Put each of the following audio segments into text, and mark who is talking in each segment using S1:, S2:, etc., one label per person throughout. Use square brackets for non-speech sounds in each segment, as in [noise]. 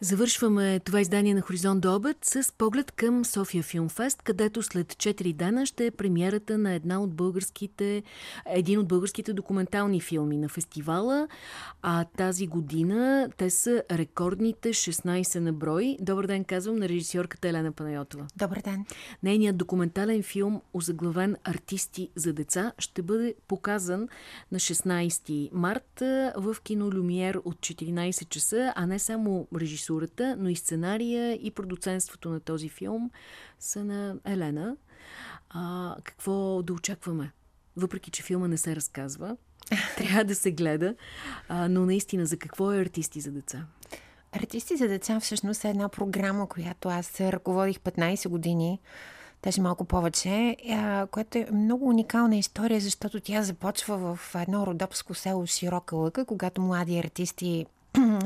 S1: Завършваме това издание на Хоризонт до обед с поглед към София Филмфест, където след 4 дена ще е премиерата на една от българските, един от българските документални филми на фестивала. А тази година те са рекордните 16 на брой. Добър ден, казвам на режисьорката Елена Панайотова.
S2: Добър ден.
S1: Нейният документален филм, озаглавен Артисти за деца, ще бъде показан на 16 март в кино Люмиер от 14 часа, а не само режисьор режисурата, но и сценария и продуценството на този филм са на Елена. А, какво да очакваме? Въпреки, че филма не се разказва, [laughs] трябва да се гледа, а, но наистина за какво е Артисти за деца?
S2: Артисти за деца всъщност е една програма, която аз ръководих 15 години даже малко повече, което е много уникална история, защото тя започва в едно родопско село Широка лъка, когато млади артисти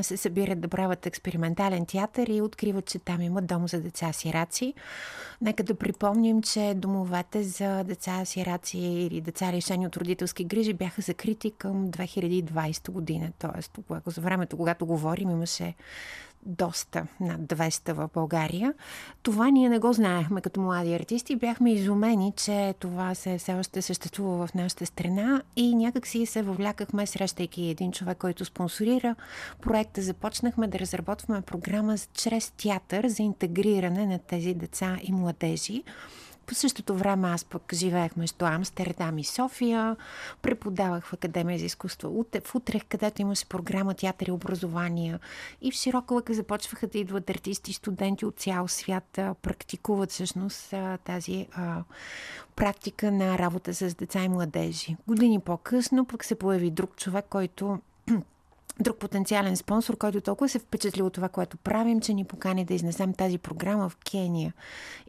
S2: се събират да правят експериментален театър и откриват, че там има дом за деца сираци. Нека да припомним, че домовете за деца сираци или деца лишени от родителски грижи бяха закрити към 2020 година. Тоест, за времето, когато говорим, имаше доста, над 200 в България. Това ние не го знаехме като млади артисти. Бяхме изумени, че това се все още съществува в нашата страна и някак си се въвлякахме, срещайки един човек, който спонсорира проекта. Започнахме да разработваме програма чрез театър за интегриране на тези деца и младежи. По същото време аз пък живеех между Амстердам и София, преподавах в Академия за изкуство в Утрех, където имаше програма Театър и образование. И в широка лъка започваха да идват артисти студенти от цял свят практикуват всъщност тази а, практика на работа с деца и младежи. Години по-късно пък се появи друг човек, който друг потенциален спонсор, който толкова се впечатли от това, което правим, че ни покани да изнесем тази програма в Кения.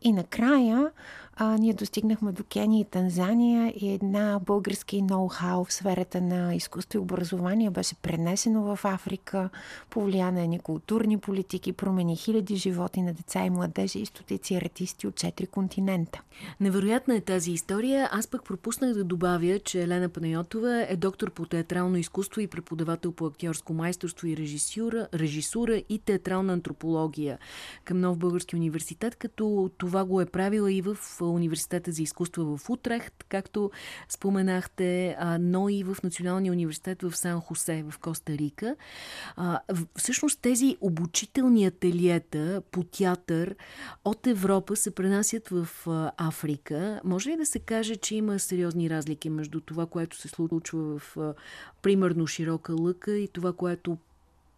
S2: И накрая а, ние достигнахме до Кения и Танзания и една български ноу-хау в сферата на изкуство и образование беше пренесено в Африка, повлияна на културни политики, промени хиляди животи на деца и младежи и стотици артисти от четири континента.
S1: Невероятна е тази история. Аз пък пропуснах да добавя, че Елена Панайотова е доктор по театрално изкуство и преподавател по актьорско майсторство и режисура, режисура и театрална антропология към Нов Български университет, като това го е правила и в Университета за изкуство в Утрехт, както споменахте, но и в Националния университет в Сан-Хосе в Коста Рика. Всъщност тези обучителни ателиета по театър от Европа се пренасят в Африка. Може ли да се каже, че има сериозни разлики между това, което се случва в примерно Широка лъка и това, което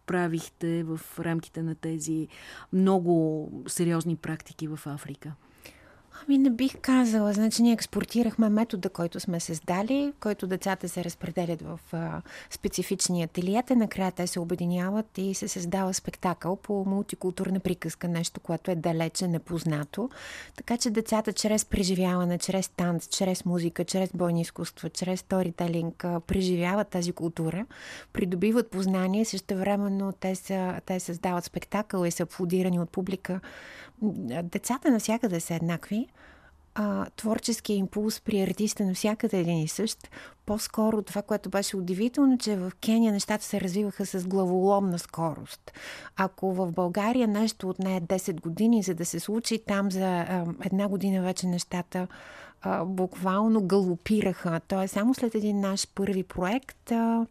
S1: правихте в рамките на тези много сериозни практики в Африка?
S2: Ами не бих казала. Значи ние експортирахме метода, който сме създали, който децата се разпределят в а, специфични ателиета. Накрая те се обединяват и се създава спектакъл по мултикултурна приказка, нещо, което е далече непознато. Така че децата чрез преживяване, чрез танц, чрез музика, чрез бойни изкуства, чрез сторителинг преживяват тази култура, придобиват познание, също времено те, те създават спектакъл и са аплодирани от публика. Децата навсякъде са еднакви а, творческия импулс при артиста навсякъде един и същ. По-скоро това, което беше удивително, че в Кения нещата се развиваха с главоломна скорост. Ако в България нещо отне 10 години, за да се случи, там за а, една година вече нещата а, буквално галопираха. Тоест, само след един наш първи проект а,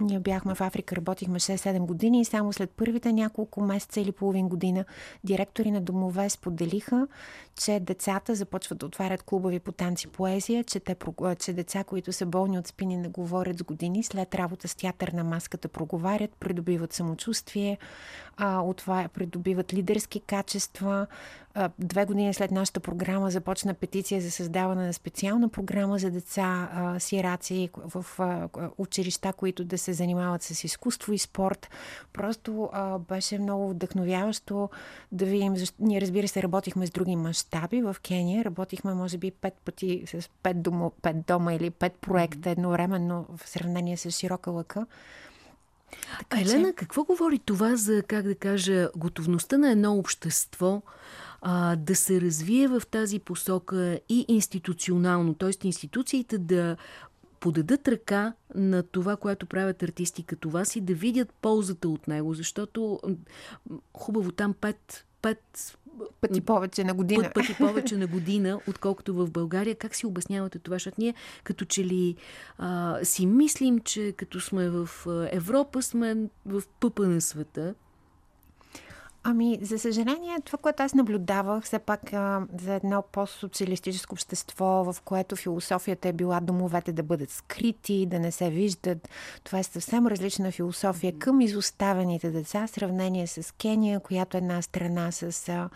S2: ние бяхме в Африка, работихме 6-7 години и само след първите няколко месеца или половин година директори на домове споделиха, че децата започват да отварят клубови по танци поезия, че, те, че деца, които са болни от спини, не говорят с години, след работа с театър на маската проговарят, придобиват самочувствие, а, отва, придобиват лидерски качества. Две години след нашата програма започна петиция за създаване на специална програма за деца сираци в училища, които да се занимават с изкуство и спорт. Просто беше много вдъхновяващо да видим. Ние, разбира се, работихме с други мащаби в Кения. Работихме, може би, пет пъти с пет дома, пет дома или пет проекта едновременно в сравнение с широка лъка.
S1: Така, Елена, че... какво говори това за, как да кажа, готовността на едно общество а, да се развие в тази посока и институционално, т.е. институциите да подадат ръка на това, което правят артисти като вас и да видят ползата от него, защото хубаво там пет, пет
S2: пъти повече на година.
S1: Път, пъти повече на [laughs] година, отколкото в България. Как си обяснявате това? Защото ние като че ли а, си мислим, че като сме в Европа, сме в пъпа на света.
S2: Ами, за съжаление, това, което аз наблюдавах, все пак а, за едно постсоциалистическо общество, в което философията е била домовете да бъдат скрити, да не се виждат. Това е съвсем различна философия към изоставените деца, в сравнение с Кения, която е една страна с а,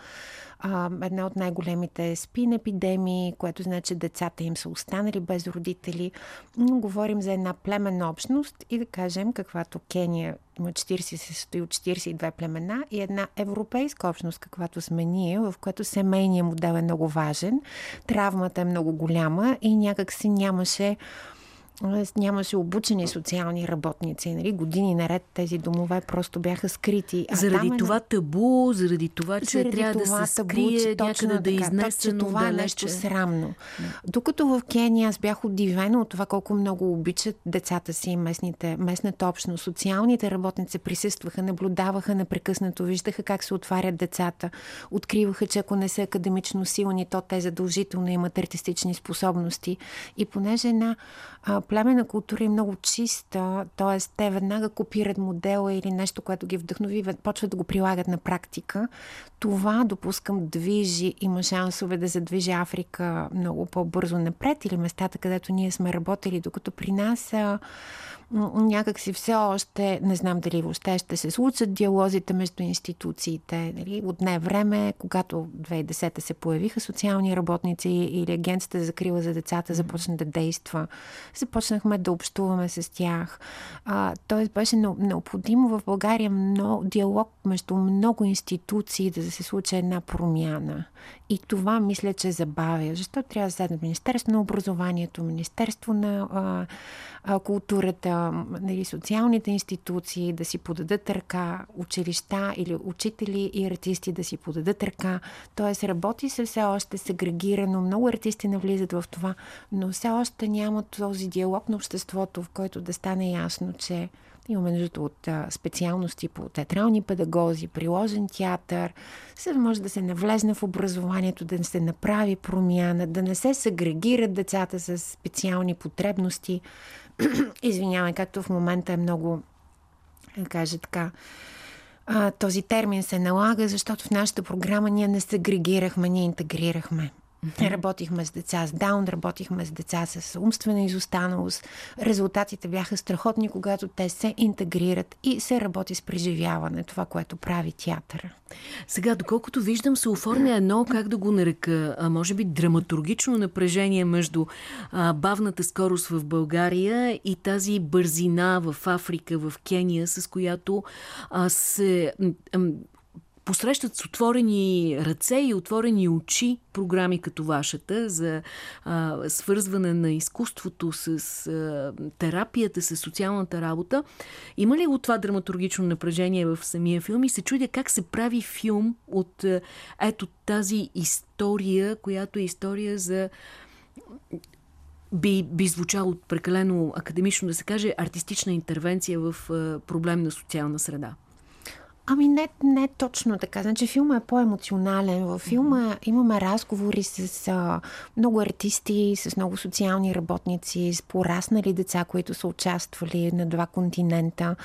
S2: а, една от най-големите спин епидемии, което значи децата им са останали без родители. Но говорим за една племенна общност и да кажем, каквато Кения има 40, се състои от 42 племена и една европейска общност, каквато сме ние, в която семейният модел е много важен, травмата е много голяма и някак си нямаше нямаше обучени социални работници. Нали? Години наред тези домове просто бяха скрити.
S1: А заради е... това табу, заради това, че заради трябва това да се табу, скрие, някъде да е изнесено,
S2: това е нещо срамно. Докато в Кения аз бях удивена от това колко много обичат децата си местните, местната общност. Социалните работници присъстваха, наблюдаваха непрекъснато, виждаха как се отварят децата, откриваха, че ако не са академично силни, то те задължително имат артистични способности. И понеже една племена култура е много чиста, т.е. те веднага копират модела или нещо, което ги вдъхнови, почват да го прилагат на практика. Това, допускам, движи, има шансове да задвижи Африка много по-бързо напред или местата, където ние сме работили, докато при нас някак си все още, не знам дали въобще ще се случат диалозите между институциите. Нали? От не време, когато 2010 се появиха социални работници или агенцията за закрила за децата започна да действа, започнахме да общуваме с тях. А, тоест беше необходимо в България много, диалог между много институции да се случи една промяна. И това мисля, че забавя. Защо трябва да седне Министерство на образованието, Министерство на а, а, културата, нали, социалните институции да си подадат ръка, училища или учители и артисти да си подадат ръка. Тоест работи се все още сегрегирано, много артисти навлизат в това, но все още няма този диалог на обществото, в който да стане ясно, че Имаме нужда от специалности по театрални педагози, приложен театър, за може да се навлезне в образованието, да се направи промяна, да не се сегрегират децата с специални потребности. [clears throat] Извинявай, както в момента е много, да кажа така, а, този термин се налага, защото в нашата програма ние не сегрегирахме, ние интегрирахме. Работихме с деца с даун, работихме с деца с умствена изостаналост. Резултатите бяха страхотни, когато те се интегрират и се работи с преживяване, това, което прави театъра.
S1: Сега, доколкото виждам, се оформя едно, как да го нарека, а, може би драматургично напрежение между а, бавната скорост в България и тази бързина в Африка, в Кения, с която а, се посрещат с отворени ръце и отворени очи програми като вашата за а, свързване на изкуството с а, терапията, с социалната работа. Има ли от това драматургично напрежение в самия филм и се чудя как се прави филм от ето тази история, която е история за би, би звучало прекалено академично да се каже артистична интервенция в а, проблемна социална среда.
S2: Ами не, не точно така. Значи филма е по-емоционален. Във филма mm-hmm. имаме разговори с а, много артисти, с много социални работници, с пораснали деца, които са участвали на два континента.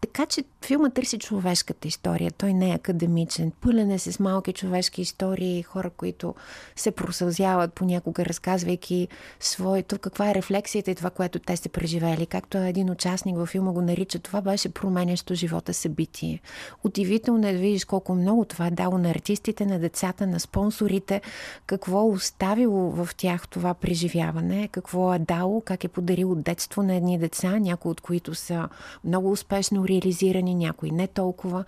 S2: Така че филма търси човешката история. Той не е академичен. Пълен е с малки човешки истории, хора, които се просълзяват понякога, разказвайки своето, каква е рефлексията и това, което те са преживели. Както един участник във филма го нарича, това беше променящо живота събитие удивително е да видиш колко много това е дало на артистите, на децата, на спонсорите, какво е оставило в тях това преживяване, какво е дало, как е подарило детство на едни деца, някои от които са много успешно реализирани, някои не толкова.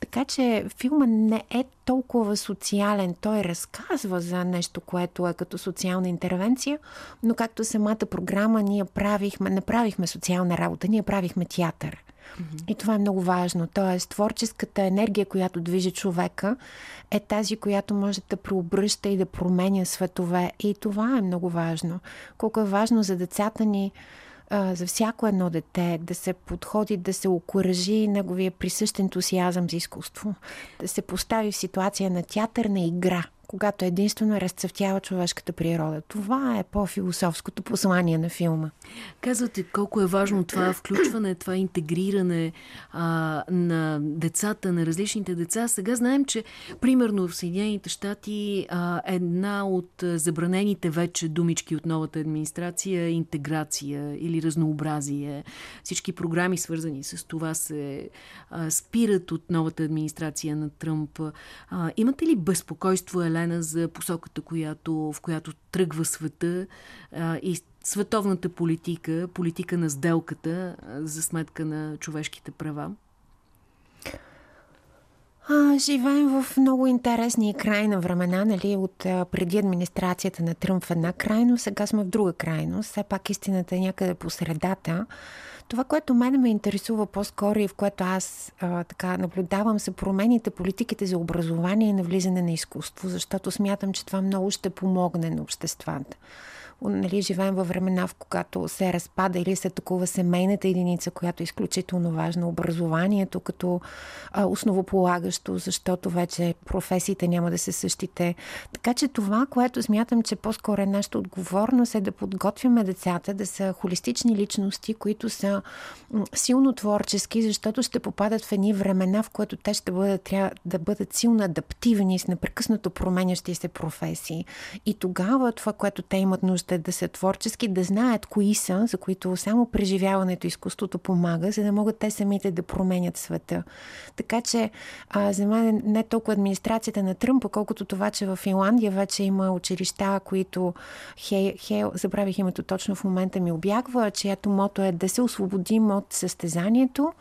S2: Така че филма не е толкова социален. Той разказва за нещо, което е като социална интервенция, но както самата програма ние правихме, не правихме социална работа, ние правихме театър. И това е много важно. Тоест, творческата енергия, която движи човека, е тази, която може да преобръща и да променя светове. И това е много важно. Колко е важно за децата ни за всяко едно дете, да се подходи, да се окоръжи неговия присъщ ентусиазъм за изкуство, да се постави в ситуация на театър, на игра когато единствено разцъфтява човешката природа. Това е по-философското послание на филма.
S1: Казвате колко е важно това включване, това интегриране а, на децата, на различните деца. Сега знаем, че примерно в Съединените щати а, една от забранените вече думички от новата администрация е интеграция или разнообразие. Всички програми свързани с това се а, спират от новата администрация на Тръмп. А, имате ли безпокойство, Елена, убедена за посоката, която, в която тръгва света а, и световната политика, политика на сделката а, за сметка на човешките права?
S2: А, живеем в много интересни и крайна времена, нали, от а, преди администрацията на Тръмп в една крайност, сега сме в друга крайност. Все пак истината е някъде по средата. Това, което мен ме интересува по-скоро и в което аз а, така наблюдавам, са промените политиките за образование и навлизане на изкуство, защото смятам, че това много ще помогне на обществата нали, живеем във времена, в когато се разпада или се такова семейната единица, която е изключително важна, образованието като а, основополагащо, защото вече професиите няма да се същите. Така че това, което смятам, че по-скоро е нашата отговорност е да подготвяме децата да са холистични личности, които са силно творчески, защото ще попадат в едни времена, в които те ще бъдат, трябва да бъдат силно адаптивни с непрекъснато променящи се професии. И тогава това, което те имат нужда да са творчески, да знаят кои са, за които само преживяването и изкуството помага, за да могат те самите да променят света. Така че а, за мен не толкова администрацията на Тръмпа, колкото това, че в Финландия вече има училища, които хе, хе, забравих името точно в момента ми обягва, чието мото е да се освободим от състезанието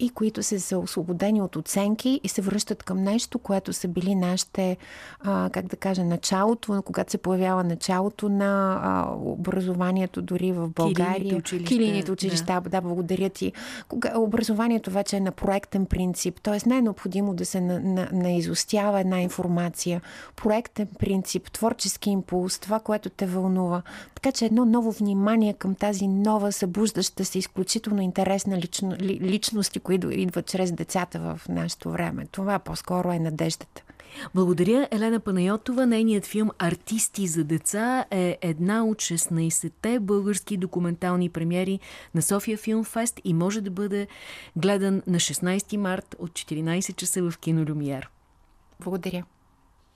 S2: и които се са освободени от оценки и се връщат към нещо, което са били нашите, а, как да кажа, началото, когато се появява началото на а, образованието дори в България. Килините
S1: училища.
S2: Килините училища, да. да, благодаря ти. Кога, образованието вече е на проектен принцип, т.е. не е необходимо да се на, на, наизостява една информация. Проектен принцип, творчески импулс, това, което те вълнува. Така че едно ново внимание към тази нова, събуждаща се, изключително интересна лично, ли, личност които идват чрез децата в нашето време. Това по-скоро е надеждата.
S1: Благодаря, Елена Панайотова. Нейният филм «Артисти за деца» е една от 16-те български документални премиери на София Филм Фест и може да бъде гледан на 16 март от 14 часа в кино Люмиер.
S2: Благодаря.